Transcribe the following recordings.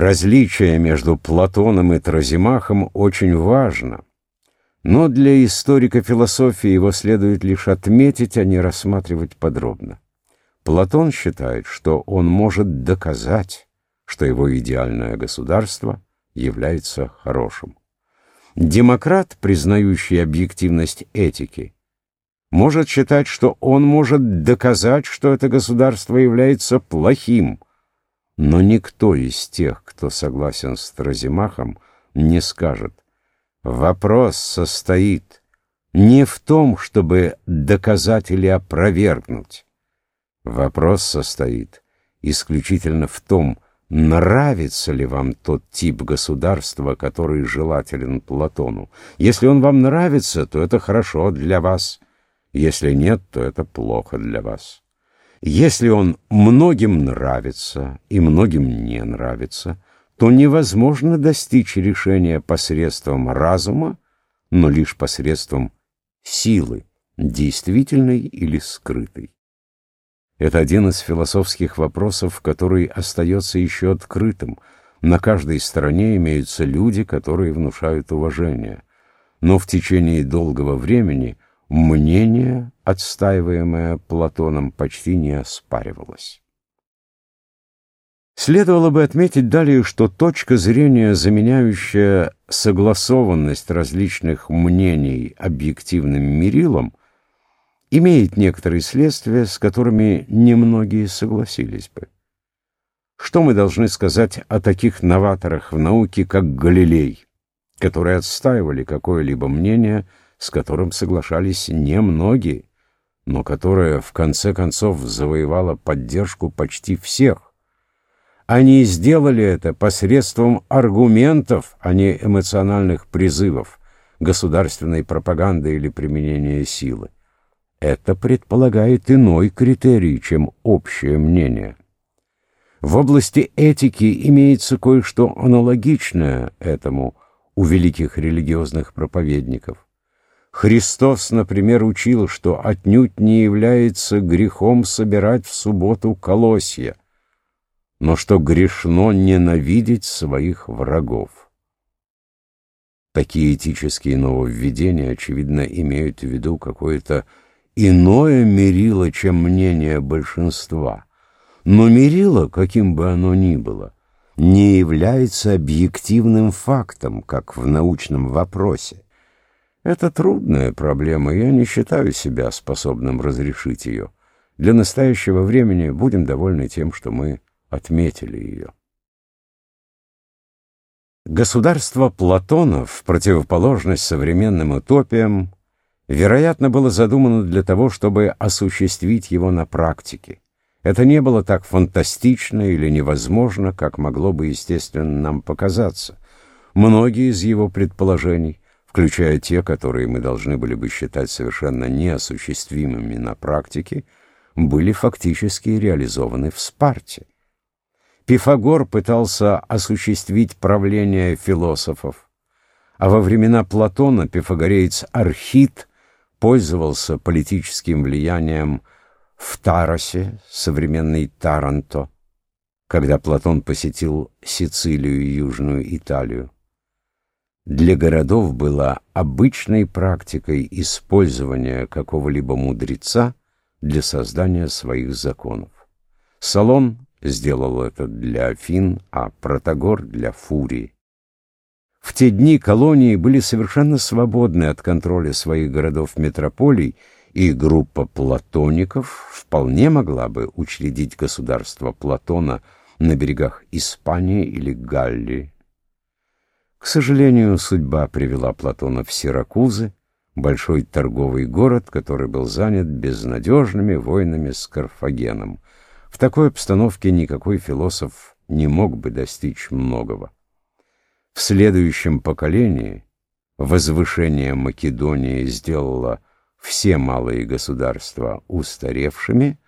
Различие между Платоном и Тразимахом очень важно, но для историка философии его следует лишь отметить, а не рассматривать подробно. Платон считает, что он может доказать, что его идеальное государство является хорошим. Демократ, признающий объективность этики, может считать, что он может доказать, что это государство является плохим – но никто из тех, кто согласен с Тразимахом, не скажет. Вопрос состоит не в том, чтобы доказать или опровергнуть. Вопрос состоит исключительно в том, нравится ли вам тот тип государства, который желателен Платону. Если он вам нравится, то это хорошо для вас. Если нет, то это плохо для вас. Если он многим нравится и многим не нравится, то невозможно достичь решения посредством разума, но лишь посредством силы, действительной или скрытой. Это один из философских вопросов, который остается еще открытым. На каждой стороне имеются люди, которые внушают уважение. Но в течение долгого времени – мнение, отстаиваемое Платоном, почти не оспаривалось. Следовало бы отметить далее, что точка зрения, заменяющая согласованность различных мнений объективным мерилом, имеет некоторые следствия, с которыми немногие согласились бы. Что мы должны сказать о таких новаторах в науке, как Галилей, которые отстаивали какое-либо мнение – с которым соглашались немногие, но которое в конце концов завоевало поддержку почти всех. Они сделали это посредством аргументов, а не эмоциональных призывов, государственной пропаганды или применения силы. Это предполагает иной критерий, чем общее мнение. В области этики имеется кое-что аналогичное этому у великих религиозных проповедников. Христос, например, учил, что отнюдь не является грехом собирать в субботу колосья, но что грешно ненавидеть своих врагов. Такие этические нововведения, очевидно, имеют в виду какое-то иное мерило, чем мнение большинства. Но мерило, каким бы оно ни было, не является объективным фактом, как в научном вопросе. Это трудная проблема, я не считаю себя способным разрешить ее. Для настоящего времени будем довольны тем, что мы отметили ее. Государство Платона, в противоположность современным утопиям, вероятно, было задумано для того, чтобы осуществить его на практике. Это не было так фантастично или невозможно, как могло бы, естественно, нам показаться. Многие из его предположений включая те, которые мы должны были бы считать совершенно неосуществимыми на практике, были фактически реализованы в Спарте. Пифагор пытался осуществить правление философов, а во времена Платона пифагореец Архит пользовался политическим влиянием в Таросе, современный Таранто, когда Платон посетил Сицилию и Южную Италию для городов было обычной практикой использования какого-либо мудреца для создания своих законов. Салон сделал это для Афин, а Протагор — для Фурии. В те дни колонии были совершенно свободны от контроля своих городов-метрополий, и группа платоников вполне могла бы учредить государство Платона на берегах Испании или Галлии. К сожалению, судьба привела Платона в Сиракузы, большой торговый город, который был занят безнадежными войнами с Карфагеном. В такой обстановке никакой философ не мог бы достичь многого. В следующем поколении возвышение Македонии сделало все малые государства устаревшими,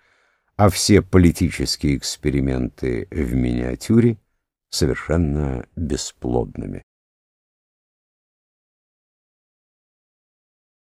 а все политические эксперименты в миниатюре совершенно бесплодными.